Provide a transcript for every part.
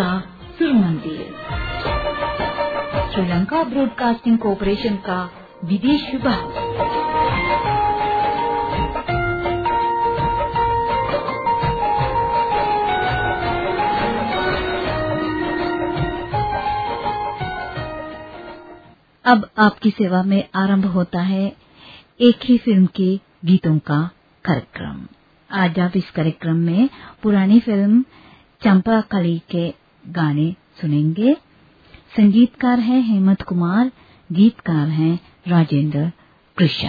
का सुर मंदिर। श्रीलंका ब्रॉडकास्टिंग कॉरपोरेशन का विदेश विभाग। अब आपकी सेवा में आरंभ होता है एक ही फ़िल्म के गीतों का कार्यक्रम। आज आप इस कार्यक्रम में पुरानी फ़िल्म चंपा कली के गाने सुनेंगे। संगीतकार हैं हेमंत कुमार गीतकार हैं राजेंद्र कृष्ण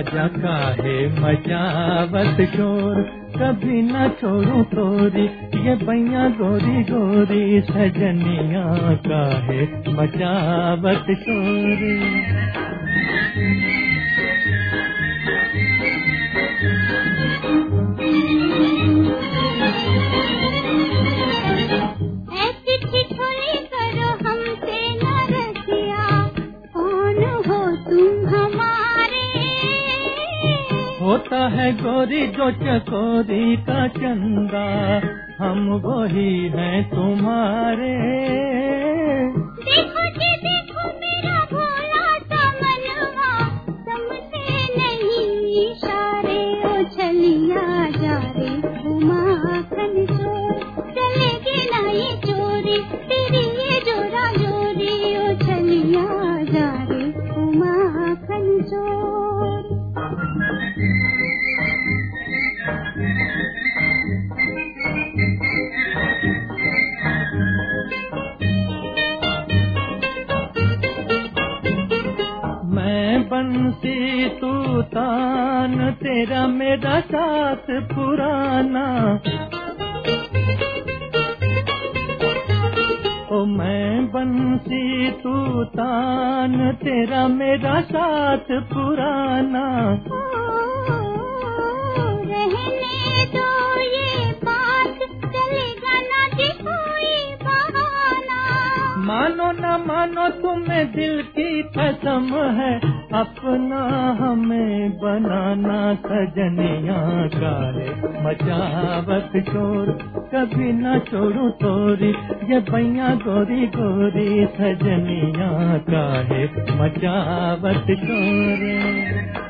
चोर जा जा काहे मचावत शोर कभी न छोड़ू तोरी, ये बैया गोरी गोरी सजनिया काहे मचावत शोर ऐसी ठिठुली है गोरी जो चकोरी का चंदा। हम वही हैं तुम्हारे। अपना हमें बनाना सजनिया है मचावत चोर, कभी न छोड़ू तोरी, ये भैया गोरी गोरी सजनिया है मचावत शोर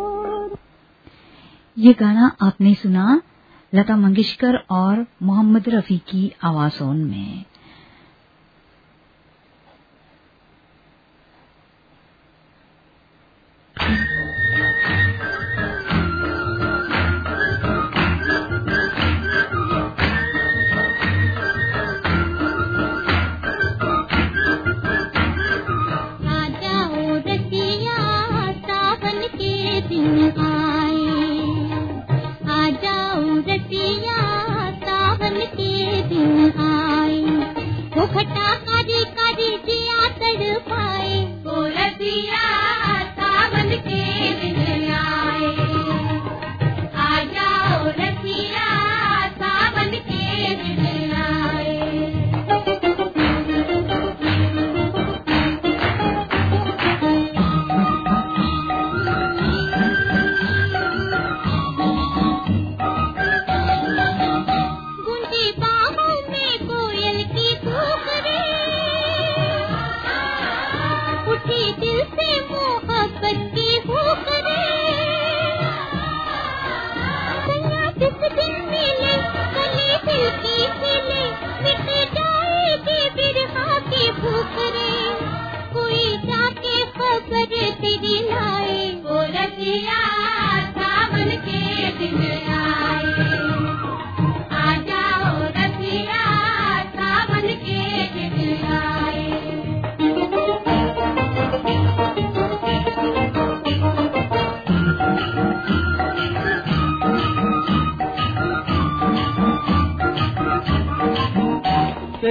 ये गाना आपने सुना लता मंगेशकर और मोहम्मद रफी की आवाजों में।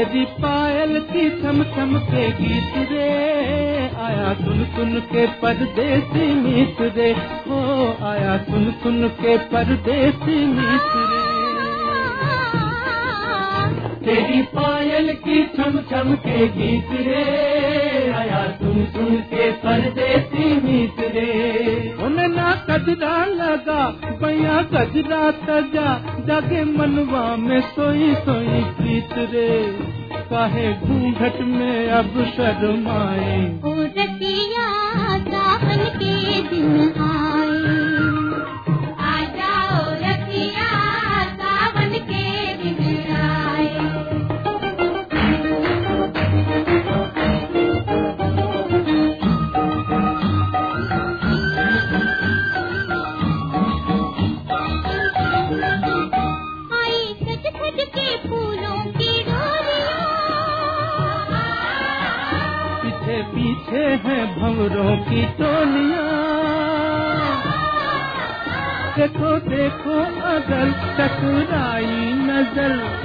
तेरी पायल की थम थम के गीत रे। आया सुन सुन के परदेसी मीत रे। हो, आया सुन सुन के परदेसी मीत रे। तेरी पायल की छम छम के गीत रे। आया सुन सुन के परदेसी मीत रे। उन्हें ना कजरा लगा, भैया गजरा तजा जागे मनवा में सोई सोई प्रीत रे। काहे घूंघट में अब शर्माए। ओ के दिन आए Michael.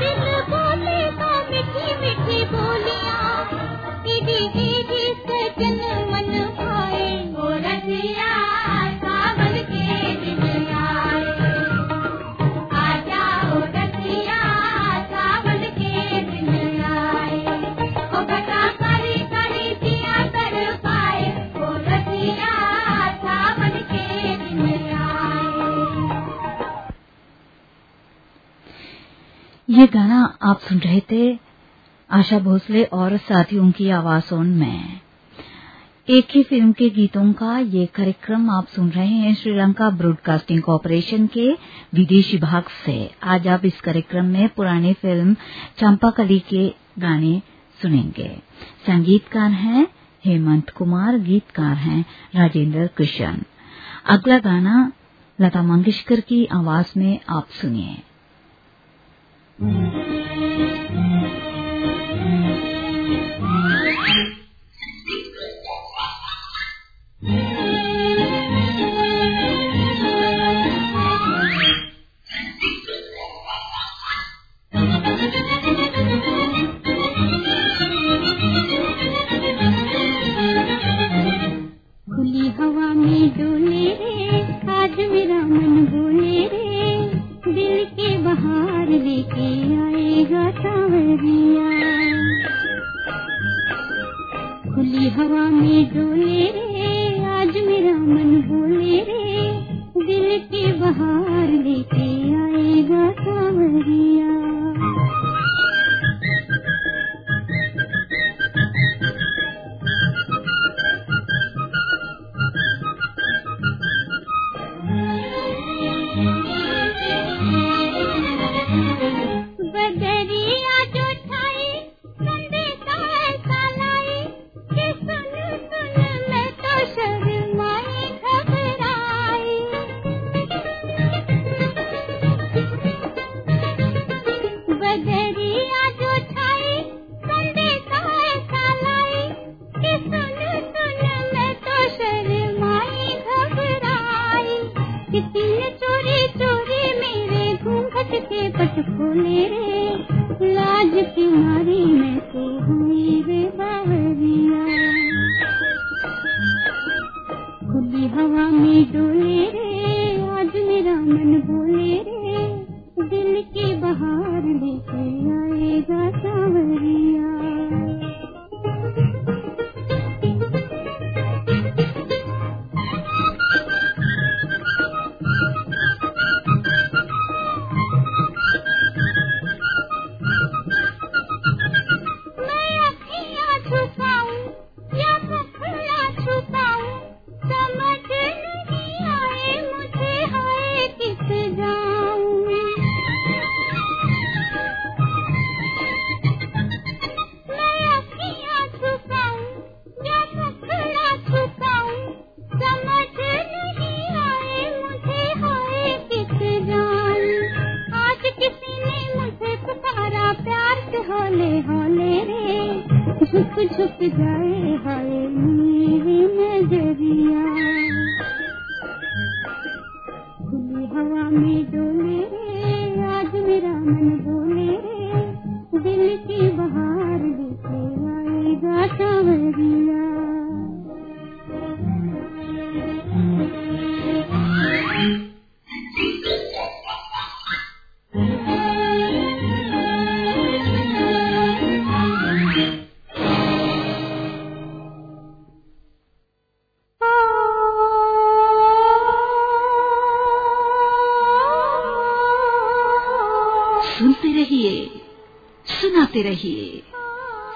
आप सुन रहे थे आशा भोसले और साथियों की आवाजों में। एक ही फ़िल्म के गीतों का ये कार्यक्रम आप सुन रहे हैं श्रीलंका ब्रॉडकास्टिंग कॉरपोरेशन के विदेशी भाग से। आज आप इस कार्यक्रम में पुराने फ़िल्म चंपाकली के गाने सुनेंगे। संगीतकार हैं हेमंत कुमार, गीतकार हैं राजेंद्र कृष्ण अगला गाना लता मंगेशकर की आवाज़ में आप सुनिए। किसी ने चोरी चोरी मेरे घूंघट के पट खोले रे लाज की मारी में से हुई रे बावरिया। खुली हवा में डोले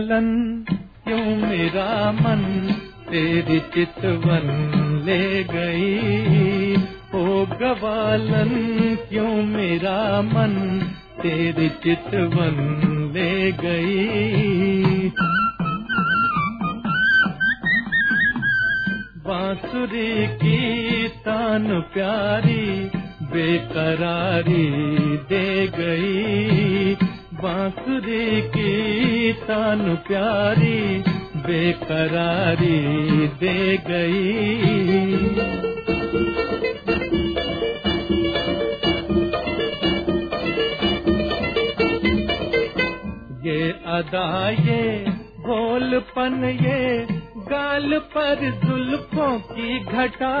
गवालन क्यों मेरा मन तेरी चितवन ले गई? ओ गवालन, क्यों मेरा मन तेरी चितवन ले गई? बांसुरी की तान प्यारी, बेकरारी दे गई। बांसुरी की तान प्यारी, बेकरारी दे गई। ये अदा ये भोलपन ये, गाल पर जुल्फों की घटा।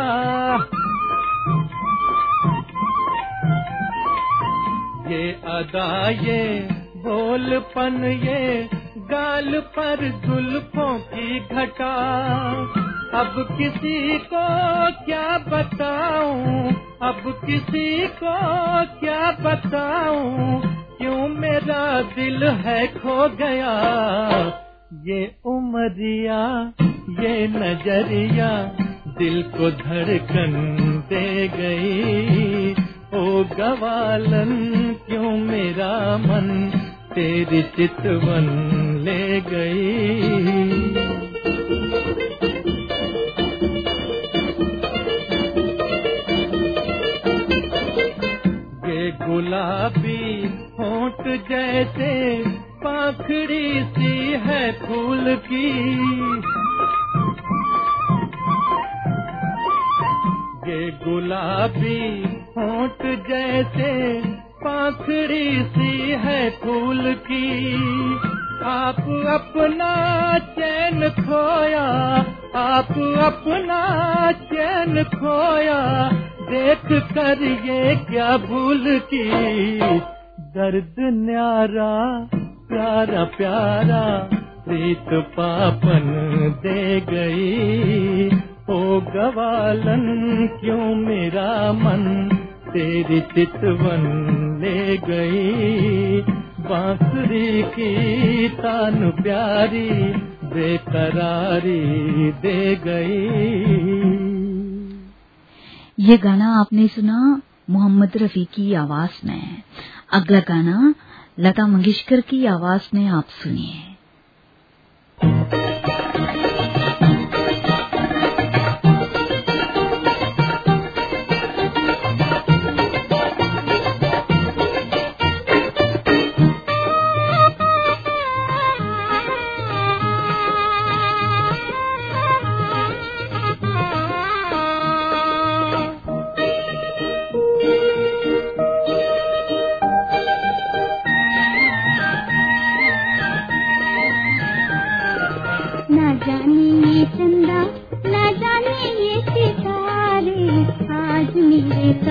ये अदा ये भोलपन ये गाल पर जुल्फों की घटा। अब किसी को क्या बताऊँ? अब किसी को क्या बताऊँ? क्यों मेरा दिल है खो गया? ये उमरिया, ये नज़रिया दिल को धड़कन दे गई। ओ गवालन, क्यों मेरा मन तेरी चितवन ले गई। ये गुलाबी होंठ जैसे पाखड़ी सी है फूल की। ये गुलाबी होंठ जैसे पाखड़ी सी है फूल की। आप अपना चैन खोया, आप अपना चैन खोया। देख कर ये क्या भूल की? दर्द न्यारा, प्यारा प्यारा, प्रीत पापन दे गई। ओ गवालन, क्यों मेरा मन तेरी चितवन ले गई। बांसुरी की तान प्यारी बेकरारी दे गई। ये गाना आपने सुना मोहम्मद रफी की आवाज़ में। अगला गाना लता मंगेशकर की आवाज़ में आप सुनिए।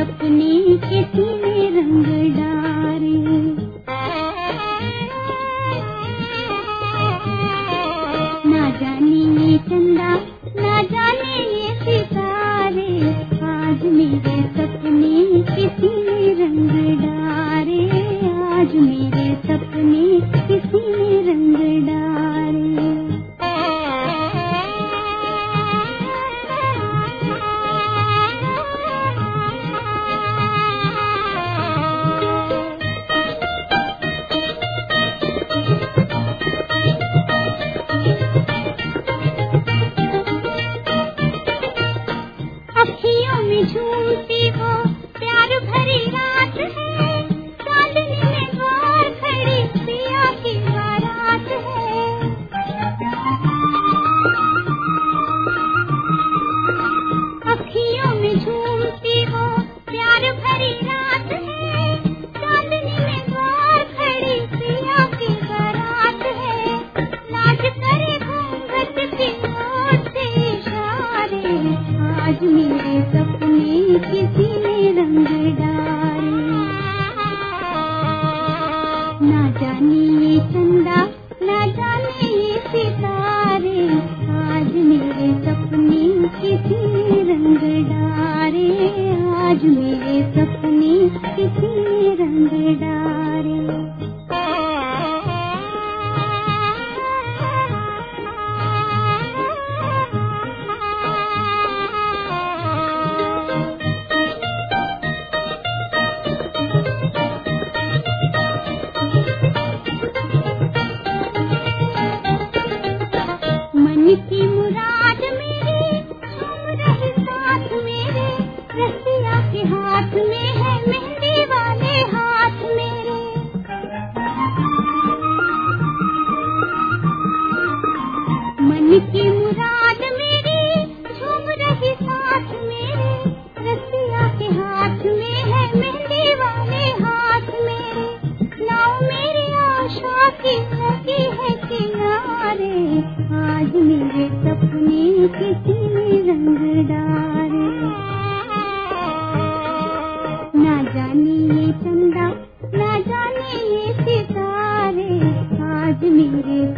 मेरे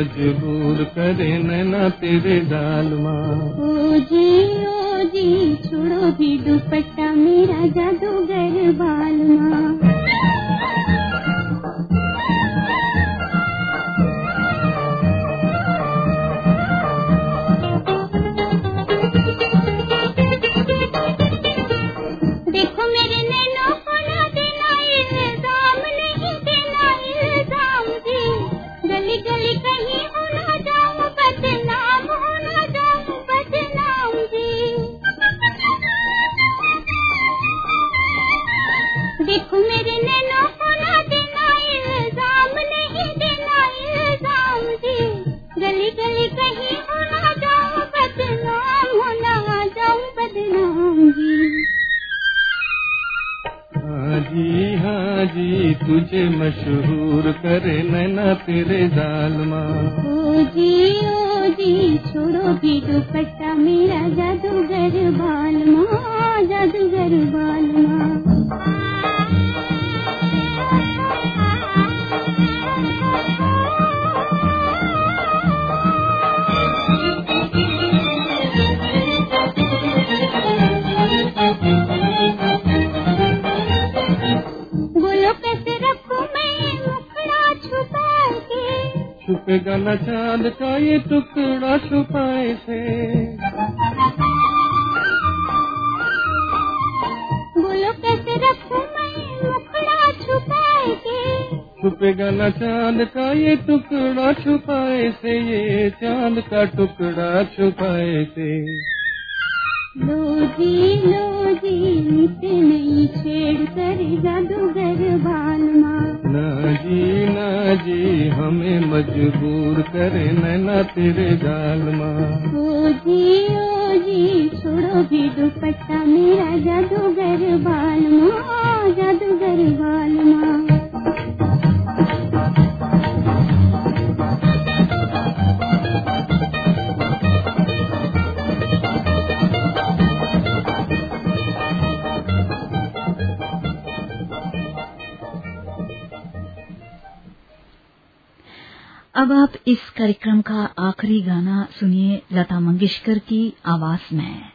मजबूर करे नैना तेरे डाल माँ मशहूर करे नैना तेरे जाल छुपेगा ना चाँद का ये टुकड़ा छुपाए से ये चाँद का टुकड़ा छुपाए से। लोजी लोजी मिटे नहीं छेड़ कर जादूगर नजी ना जी हमें मजबूर करे नैना तेरे गालमा ओ जी ओ जी छोड़ो भी दुपट्टा मेरा जादूगर बालमा जादूगर बालमा। अब आप इस कार्यक्रम का आखिरी गाना सुनिए लता मंगेशकर की आवाज़ में।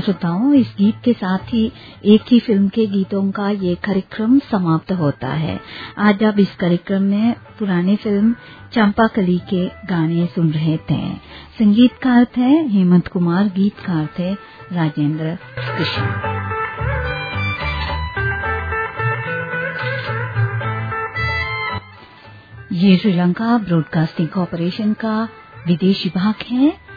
श्रोताओं इस गीत के साथ ही एक ही फ़िल्म के गीतों का ये कार्यक्रम समाप्त होता है। आज आप इस कार्यक्रम में पुरानी फ़िल्म चंपाकली के गाने सुन रहे थे। संगीतकार थे, हेमंत कुमार, गीतकार थे राजेंद्र कृष्ण। ये श्रीलंका ब्रॉडकास्टिंग कॉरपोरेशन का विदेश विभाग है।